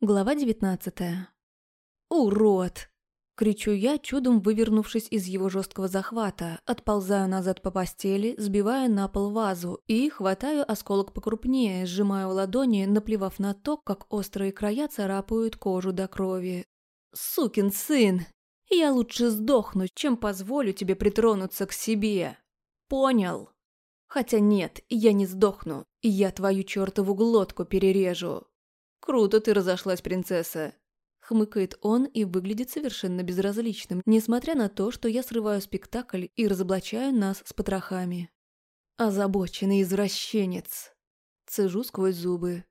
Глава 19 «Урод!» – кричу я, чудом вывернувшись из его жесткого захвата, отползаю назад по постели, сбивая на пол вазу и хватаю осколок покрупнее, сжимаю ладони, наплевав на то, как острые края царапают кожу до крови. «Сукин сын! Я лучше сдохну, чем позволю тебе притронуться к себе. Понял?» Хотя нет, я не сдохну, я твою чертову глотку перережу. «Круто ты разошлась, принцесса!» Хмыкает он и выглядит совершенно безразличным, несмотря на то, что я срываю спектакль и разоблачаю нас с потрохами. Озабоченный извращенец. Цежу сквозь зубы.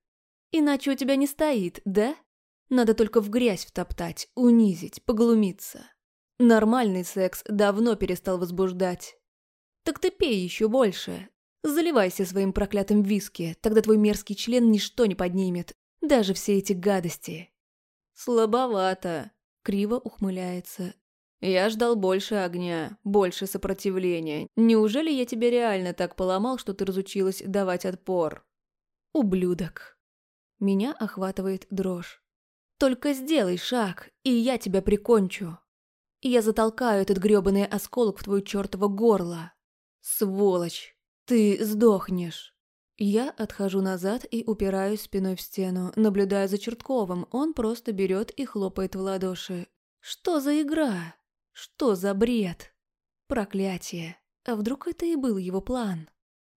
Иначе у тебя не стоит, да? Надо только в грязь втоптать, унизить, поглумиться. Нормальный секс давно перестал возбуждать. Так ты пей еще больше. Заливайся своим проклятым виски, тогда твой мерзкий член ничто не поднимет, даже все эти гадости. Слабовато. Криво ухмыляется. Я ждал больше огня, больше сопротивления. Неужели я тебя реально так поломал, что ты разучилась давать отпор? Ублюдок. Меня охватывает дрожь. Только сделай шаг, и я тебя прикончу. Я затолкаю этот грёбаный осколок в твое чёртово горло. Сволочь, ты сдохнешь. Я отхожу назад и упираюсь спиной в стену, наблюдая за Чертковым. Он просто берет и хлопает в ладоши. Что за игра? Что за бред? Проклятие. А вдруг это и был его план?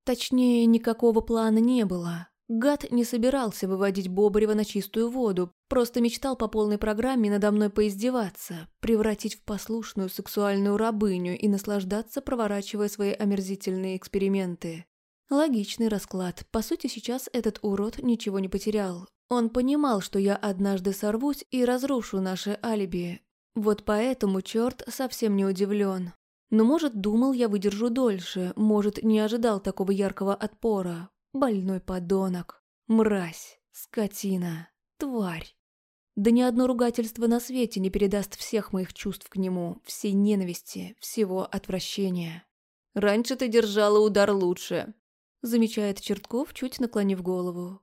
Точнее, никакого плана не было. Гад не собирался выводить Бобарева на чистую воду, просто мечтал по полной программе надо мной поиздеваться, превратить в послушную сексуальную рабыню и наслаждаться, проворачивая свои омерзительные эксперименты. Логичный расклад. По сути, сейчас этот урод ничего не потерял. Он понимал, что я однажды сорвусь и разрушу наше алиби. Вот поэтому черт совсем не удивлен. Но, может, думал, я выдержу дольше, может, не ожидал такого яркого отпора. Больной подонок. Мразь. Скотина. Тварь. Да ни одно ругательство на свете не передаст всех моих чувств к нему, всей ненависти, всего отвращения. «Раньше ты держала удар лучше», замечает Чертков, чуть наклонив голову.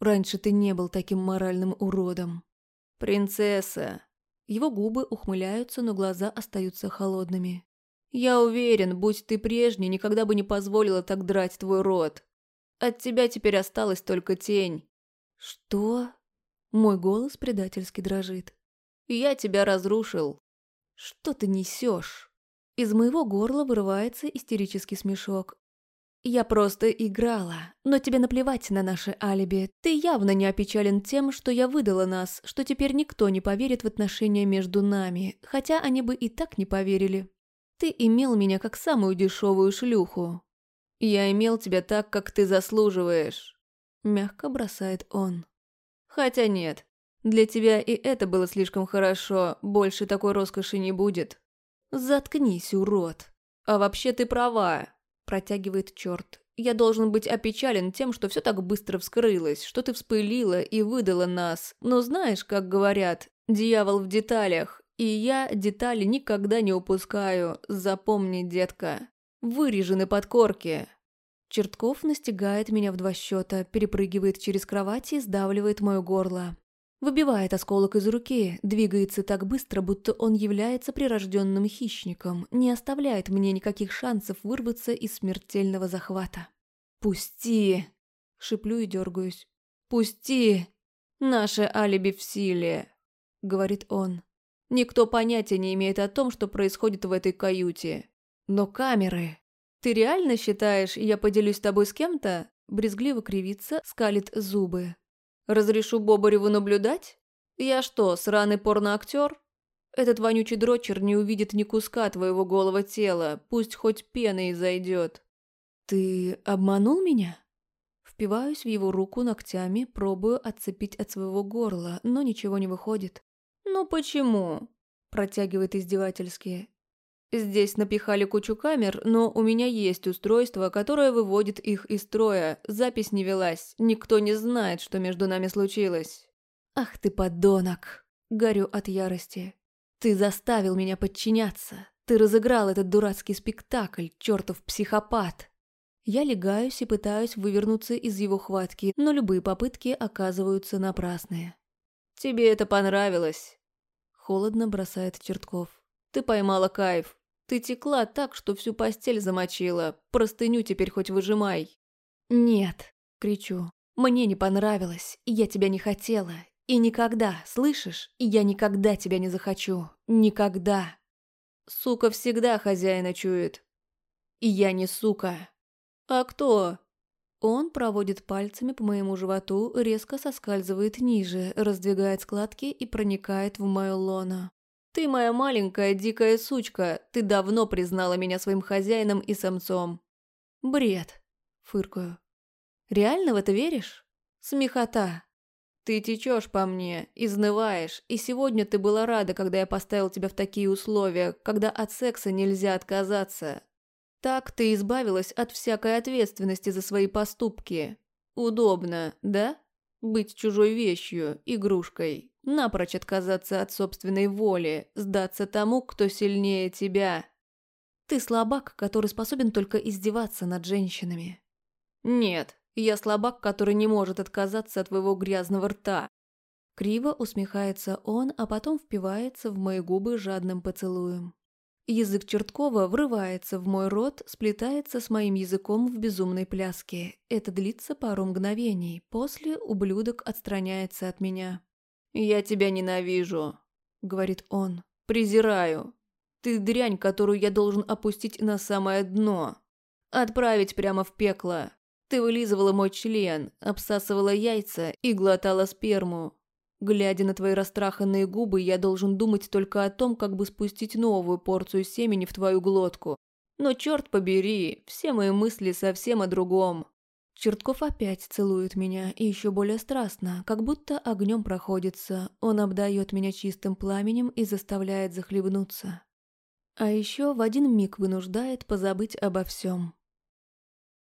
«Раньше ты не был таким моральным уродом». «Принцесса!» Его губы ухмыляются, но глаза остаются холодными. «Я уверен, будь ты прежней, никогда бы не позволила так драть твой рот. От тебя теперь осталась только тень». «Что?» Мой голос предательски дрожит. «Я тебя разрушил». «Что ты несешь?» Из моего горла вырывается истерический смешок, я просто играла, но тебе наплевать на наше алиби. Ты явно не опечален тем, что я выдала нас, что теперь никто не поверит в отношения между нами, хотя они бы и так не поверили. Ты имел меня как самую дешевую шлюху. Я имел тебя так, как ты заслуживаешь. Мягко бросает он. Хотя нет, для тебя и это было слишком хорошо, больше такой роскоши не будет. Заткнись, урод. А вообще ты права, Протягивает черт. Я должен быть опечален тем, что все так быстро вскрылось, что ты вспылила и выдала нас. Но знаешь, как говорят, дьявол в деталях. И я детали никогда не упускаю. Запомни, детка. Вырежены на подкорке. Чертков настигает меня в два счета, перепрыгивает через кровать и сдавливает мое горло. Выбивает осколок из руки, двигается так быстро, будто он является прирожденным хищником, не оставляет мне никаких шансов вырваться из смертельного захвата. «Пусти!» – шиплю и дергаюсь. «Пусти! Наше алиби в силе!» – говорит он. «Никто понятия не имеет о том, что происходит в этой каюте. Но камеры... Ты реально считаешь, я поделюсь с тобой с кем-то?» Брезгливо кривится, скалит зубы. Разрешу Бобареву наблюдать? Я что, сраный порноактер? Этот вонючий дрочер не увидит ни куска твоего голого тела, пусть хоть пеной зайдет. Ты обманул меня? Впиваюсь в его руку ногтями, пробую отцепить от своего горла, но ничего не выходит. «Ну почему?» – протягивает издевательски. Здесь напихали кучу камер, но у меня есть устройство, которое выводит их из строя. Запись не велась, никто не знает, что между нами случилось. Ах ты подонок! Горю от ярости. Ты заставил меня подчиняться. Ты разыграл этот дурацкий спектакль, чертов психопат. Я легаюсь и пытаюсь вывернуться из его хватки, но любые попытки оказываются напрасные. Тебе это понравилось. Холодно бросает Чертков. Ты поймала кайф. Ты текла так, что всю постель замочила. Простыню теперь хоть выжимай. Нет, кричу. Мне не понравилось, я тебя не хотела. И никогда, слышишь? Я никогда тебя не захочу. Никогда. Сука всегда хозяина чует. И я не сука. А кто? Он проводит пальцами по моему животу, резко соскальзывает ниже, раздвигает складки и проникает в мою лоно. «Ты моя маленькая дикая сучка, ты давно признала меня своим хозяином и самцом». «Бред», — фыркаю. «Реально в это веришь? Смехота. Ты течешь по мне, изнываешь, и сегодня ты была рада, когда я поставил тебя в такие условия, когда от секса нельзя отказаться, так ты избавилась от всякой ответственности за свои поступки. Удобно, да? Быть чужой вещью, игрушкой. Напрочь отказаться от собственной воли, сдаться тому, кто сильнее тебя. Ты слабак, который способен только издеваться над женщинами. Нет, я слабак, который не может отказаться от твоего грязного рта. Криво усмехается он, а потом впивается в мои губы жадным поцелуем. Язык Черткова врывается в мой рот, сплетается с моим языком в безумной пляске. Это длится пару мгновений. После ублюдок отстраняется от меня. «Я тебя ненавижу», — говорит он. «Презираю. Ты дрянь, которую я должен опустить на самое дно. Отправить прямо в пекло. Ты вылизывала мой член, обсасывала яйца и глотала сперму. Глядя на твои растраханные губы, я должен думать только о том, как бы спустить новую порцию семени в твою глотку. Но черт побери, все мои мысли совсем о другом. Чертков опять целует меня, и еще более страстно, как будто огнем проходится. Он обдает меня чистым пламенем и заставляет захлебнуться. А еще в один миг вынуждает позабыть обо всем.